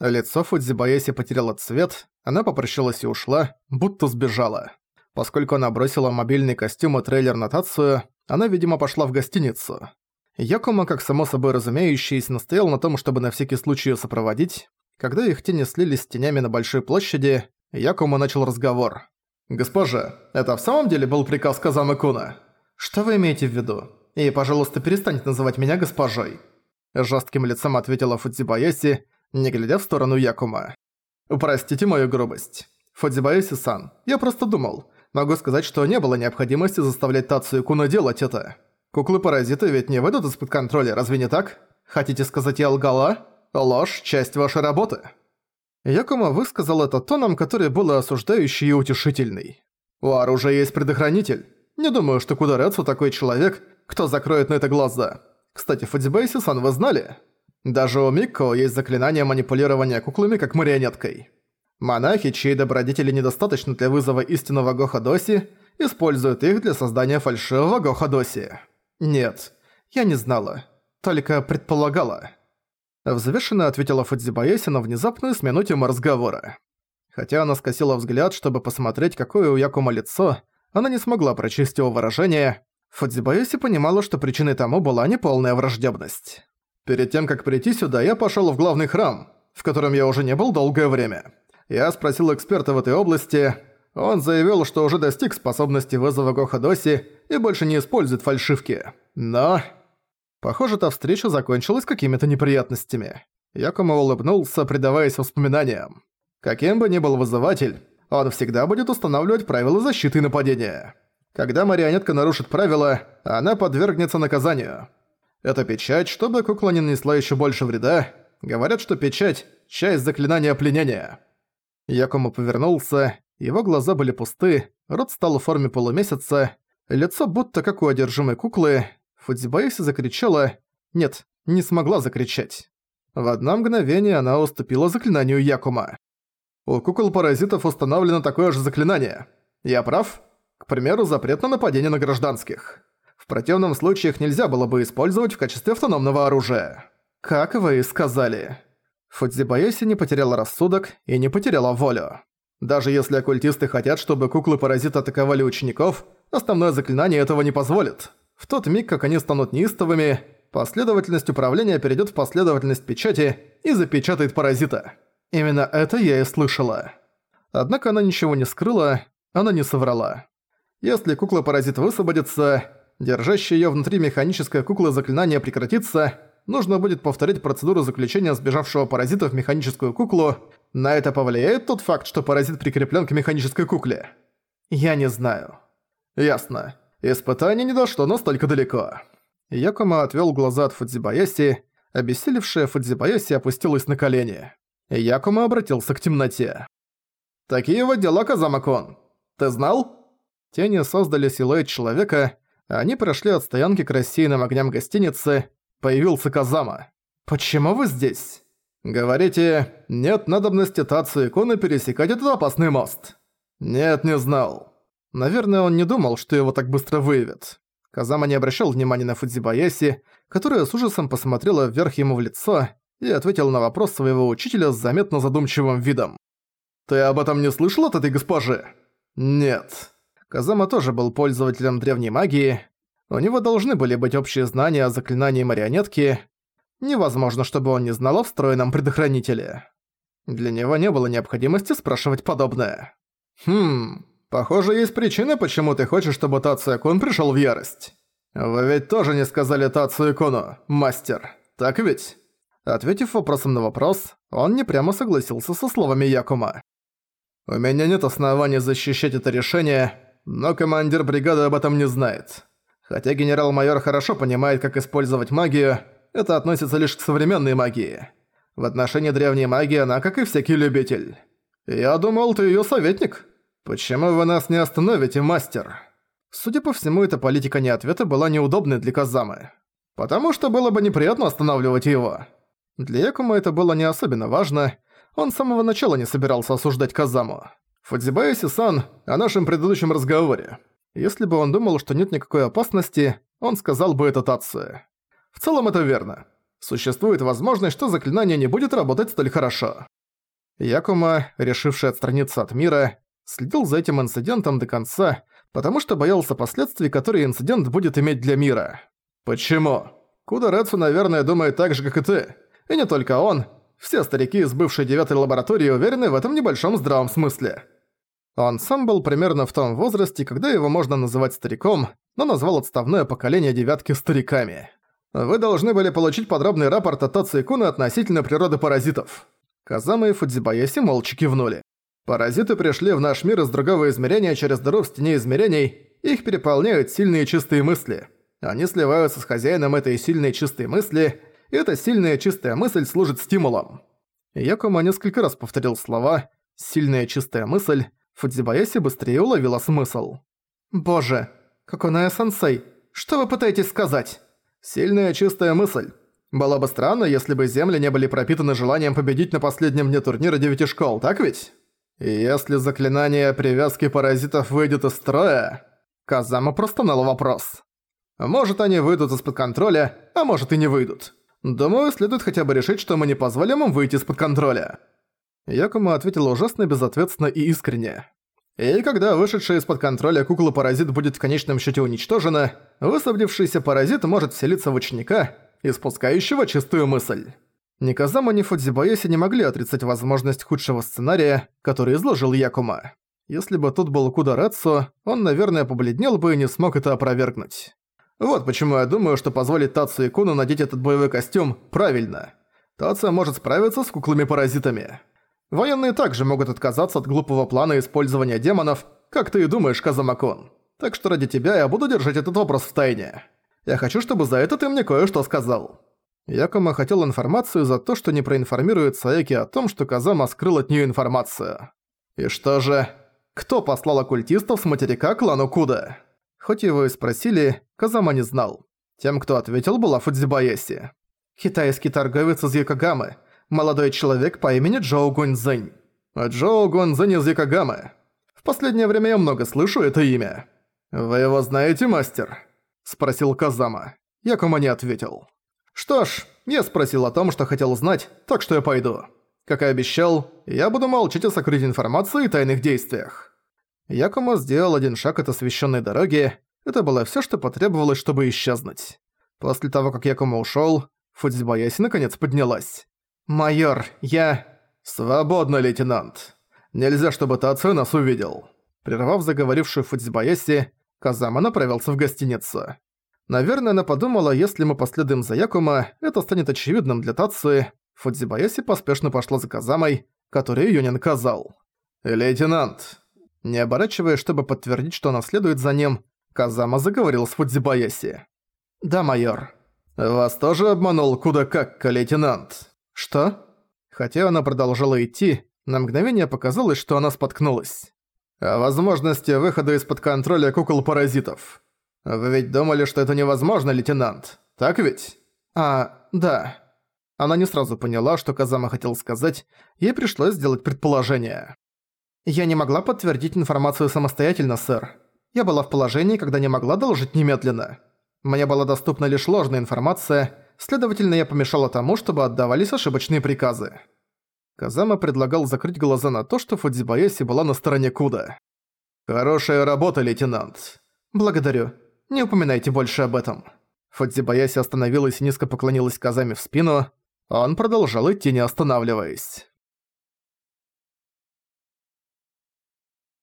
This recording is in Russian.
Лицо Фудзибаеси потеряло цвет, она попрощалась и ушла, будто сбежала. Поскольку она бросила мобильный костюм и трейлер на Тацию, она, видимо, пошла в гостиницу. Якума, как само собой разумеющийся, настоял на том, чтобы на всякий случай её сопроводить. Когда их тени слились с тенями на большой площади, Якума начал разговор. «Госпожа, это в самом деле был приказ Казамы Куна? Что вы имеете в виду? И, пожалуйста, перестаньте называть меня госпожой». Жестким лицом ответила Фудзибаяси, не глядя в сторону Якума. «Простите мою грубость. Фудзибаяси-сан, я просто думал. Могу сказать, что не было необходимости заставлять Тацию Куна делать это. Куклы-паразиты ведь не выйдут из-под контроля, разве не так? Хотите сказать, я лгала? Ложь – часть вашей работы». Якума высказал это тоном, который был осуждающий и утешительный. «У оружия есть предохранитель. Не думаю, что Кударецу такой человек, кто закроет на это глаза. Кстати, Фудзибайси-сан вы знали? Даже у Микко есть заклинание манипулирования куклами как марионеткой. Монахи, чьи добродетели недостаточно для вызова истинного Гохадоси, используют их для создания фальшивого Гохадоси. Нет, я не знала, только предполагала. Взвешенно ответила Фудзибаяси на внезапную смену темы разговора. Хотя она скосила взгляд, чтобы посмотреть, какое у Якума лицо, она не смогла прочесть его выражение. Фудзибаяси понимала, что причиной тому была неполная враждебность. Перед тем, как прийти сюда, я пошёл в главный храм, в котором я уже не был долгое время. Я спросил эксперта в этой области. Он заявил, что уже достиг способности вызова Гохадоси и больше не использует фальшивки. Но... Похоже, та встреча закончилась какими-то неприятностями. Якума улыбнулся, предаваясь воспоминаниям. Каким бы ни был вызыватель, он всегда будет устанавливать правила защиты и нападения. Когда марионетка нарушит правила, она подвергнется наказанию. Это печать, чтобы кукла не нанесла еще больше вреда. Говорят, что печать – часть заклинания пленения. Якума повернулся, его глаза были пусты, рот стал в форме полумесяца, лицо будто как у одержимой куклы. Фудзибаеси закричала. Нет, не смогла закричать. В одно мгновение она уступила заклинанию Якума. У кукол-паразитов установлено такое же заклинание. Я прав? К примеру, запрет на нападение на гражданских. Противном случае их нельзя было бы использовать в качестве автономного оружия. Как вы и сказали. Фудзибаеси не потеряла рассудок и не потеряла волю. Даже если оккультисты хотят, чтобы куклы-паразиты атаковали учеников, основное заклинание этого не позволит. В тот миг, как они станут неистовыми, последовательность управления перейдет в последовательность печати и запечатает паразита. Именно это я и слышала. Однако она ничего не скрыла, она не соврала. Если кукла-паразит высвободится, держащая её внутри механическая кукла заклинания прекратится, нужно будет повторить процедуру заключения сбежавшего паразита в механическую куклу. На это повлияет тот факт, что паразит прикреплен к механической кукле? Я не знаю. Ясно. Испытание не дошло настолько далеко. Якума отвёл глаза от Фудзибаяси, обессилевшая Фудзибаяси опустилась на колени. Якума обратился к темноте. «Такие вот дела, Казамакон. Ты знал?» Тени создали силуэт человека, они прошли от стоянки к рассеянным огням гостиницы. Появился Казама. «Почему вы здесь?» «Говорите, нет надобности Тацу Иконы пересекать этот опасный мост?» «Нет, не знал». Наверное, он не думал, что его так быстро выявят. Казама не обращал внимания на Фудзибаяси, которая с ужасом посмотрела вверх ему в лицо и ответил на вопрос своего учителя с заметно задумчивым видом. «Ты об этом не слышал от этой госпожи?» «Нет». Казама тоже был пользователем древней магии. У него должны были быть общие знания о заклинании марионетки. Невозможно, чтобы он не знал о встроенном предохранителе. Для него не было необходимости спрашивать подобное. «Хм, похоже, есть причина, почему ты хочешь, чтобы Тацуя-кун пришёл в ярость. Вы ведь тоже не сказали Тацуя-куну, мастер, так ведь?» Ответив вопросом на вопрос, он не прямо согласился со словами Якума. «У меня нет оснований защищать это решение, но командир бригады об этом не знает. Хотя генерал-майор хорошо понимает, как использовать магию, это относится лишь к современной магии. В отношении древней магии она, как и всякий любитель. Я думал, ты её советник. Почему вы нас не остановите, мастер?» Судя по всему, эта политика не ответа была неудобной для Казамы. Потому что было бы неприятно останавливать его. Для Якума это было не особенно важно, он с самого начала не собирался осуждать Казаму. Фудзибаеси-сан о нашем предыдущем разговоре. Если бы он думал, что нет никакой опасности, он сказал бы это Татсу. В целом это верно. Существует возможность, что заклинание не будет работать столь хорошо. Якума, решивший отстраниться от мира, следил за этим инцидентом до конца, потому что боялся последствий, которые инцидент будет иметь для мира. «Почему?» Куда Рэдсу, наверное, думает так же, как и ты. И не только он. Все старики из бывшей девятой лаборатории уверены в этом небольшом здравом смысле. Он сам был примерно в том возрасте, когда его можно называть стариком, но назвал отставное поколение девятки стариками. Вы должны были получить подробный рапорт от Тацу Куна относительно природы паразитов. Казама и Фудзибаяси молча кивнули. Паразиты пришли в наш мир из другого измерения через дыру в стене измерений, их переполняют сильные чистые мысли – они сливаются с хозяином этой сильной чистой мысли, эта сильная чистая мысль служит стимулом. Якума несколько раз повторил слова «сильная чистая мысль», Фудзибаяси быстрее уловила смысл. «Боже, Коконая-сенсей, что вы пытаетесь сказать?» «Сильная чистая мысль. Было бы странно, если бы земли не были пропитаны желанием победить на последнем дне турнира девяти школ, так ведь? Если заклинание привязки паразитов выйдет из строя...» Казама простонал вопрос. Может, они выйдут из-под контроля, а может и не выйдут. Думаю, следует хотя бы решить, что мы не позволим им выйти из-под контроля». Якума ответила ужасно безответственно и искренне. И когда вышедшая из-под контроля кукла-паразит будет в конечном счете уничтожена, высвободившийся паразит может вселиться в ученика, испускающего чистую мысль. Ни Казама, ни Фудзибаяси не могли отрицать возможность худшего сценария, который изложил Якума. Если бы тут был Кударацу, он, наверное, побледнел бы и не смог это опровергнуть. Вот почему я думаю, что позволить Тацу и Куну надеть этот боевой костюм правильно. Тация может справиться с куклами-паразитами. Военные также могут отказаться от глупого плана использования демонов, как ты и думаешь, Казамакон. Так что ради тебя я буду держать этот вопрос в тайне. Я хочу, чтобы за это ты мне кое-что сказал». Якома хотел информацию за то, что не проинформирует Саеки о том, что Казама скрыл от нее информацию. И что же? Кто послал оккультистов с материка клану Куда? Хоть его и спросили, Казама не знал. Тем, кто ответил, была Фудзибаеси. Китайский торговец из Якогамы. Молодой человек по имени Джоу Гунзэнь. А Джоу Гунзэнь из Якогамы. В последнее время я много слышу это имя. «Вы его знаете, мастер?» – спросил Казама. Якума не ответил. «Что ж, я спросил о том, что хотел знать, так что я пойду. Как и обещал, я буду молчать о сокрытии информации и тайных действиях». Якума сделал один шаг от освещенной дороги. Это было все, что потребовалось, чтобы исчезнуть. После того, как Якума ушел, Фудзибаяси наконец поднялась. «Майор, я...» «Свободно, лейтенант. Нельзя, чтобы Тацу нас увидел». Прервав заговорившую Фудзибаяси, Казама направился в гостиницу. Наверное, она подумала, если мы последуем за Якума, это станет очевидным для Тацуи. Фудзибаяси поспешно пошла за Казамой, который её не наказал. «Лейтенант, не оборачиваясь, чтобы подтвердить, что она следует за ним, Казама заговорил с Фудзибаяси. «Да, майор». «Вас тоже обманул куда как, лейтенант?» «Что?» Хотя она продолжала идти, на мгновение показалось, что она споткнулась. «О возможности выхода из-под контроля кукол-паразитов. Вы ведь думали, что это невозможно, лейтенант, так ведь?» «А, да». Она не сразу поняла, что Казама хотел сказать, ей пришлось сделать предположение. «Я не могла подтвердить информацию самостоятельно, сэр. Я была в положении, когда не могла доложить немедленно. Мне была доступна лишь ложная информация, следовательно, я помешала тому, чтобы отдавались ошибочные приказы». Казама предлагал закрыть глаза на то, что Фудзибаеси была на стороне Куда. «Хорошая работа, лейтенант». «Благодарю. Не упоминайте больше об этом». Фудзибаяси остановилась и низко поклонилась Казаме в спину. Он продолжал идти, не останавливаясь.